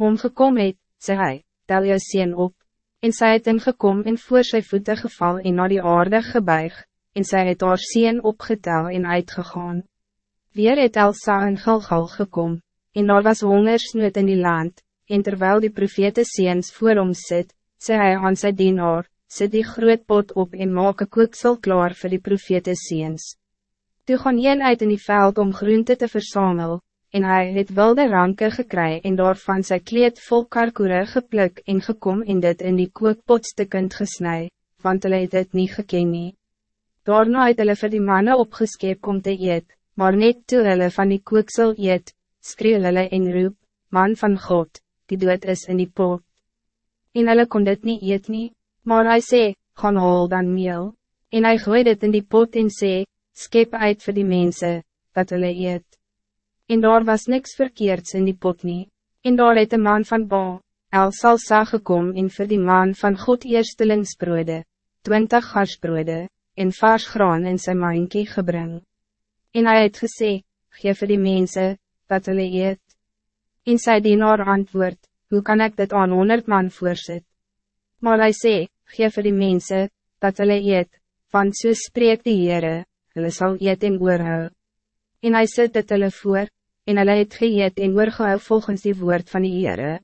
hom gekom het, sê hy, tel jou sien op, en sy het ingekom en voor sy voete geval en na die aarde gebuig, en sy het haar sien opgetel en uitgegaan. Weer het Elsa in Gilgal gekom, en daar was hongersnood in die land, en terwijl die profete seens voor hom sit, sê hy aan sy dienaar, sit die groot pot op en maak een kooksel klaar voor die profete seens. Toe gaan een uit in die veld om groente te verzamelen, en hij het wilde ranke gekry en daarvan sy kleed vol karkoere gepluk en gekom en dit in die kookpot stukkend gesnij, want hulle het dit nie geken nie. Daarna het hulle vir die manne opgeskep om te eet, maar net toe hulle van die kooksel eet, skree hulle en roep, man van God, die dood is in die pot. En hulle kon dit niet eet nie, maar hij sê, gaan hol dan meel, en hij gooi dit in die pot en sê, skep uit voor die mensen, dat hulle eet en daar was niks verkeerds in die pot nie, en daar het een man van Ba, El Salsa gekom en vir die man van God eerstelingsbroede, twintig garsbroede, en vars graan in sy maankie gebring. En hij het gesê, gee vir die mense, dat hulle eet. En sy dienaar antwoord, hoe kan ik dit aan honderd man voorzet? Maar hij sê, gee vir die mense, dat hulle eet, want so spreek die Heere, hulle sal eet en oorhou. En hij zet dit hulle voor, en hulle het geëet en oorgehou volgens die woord van die Heere.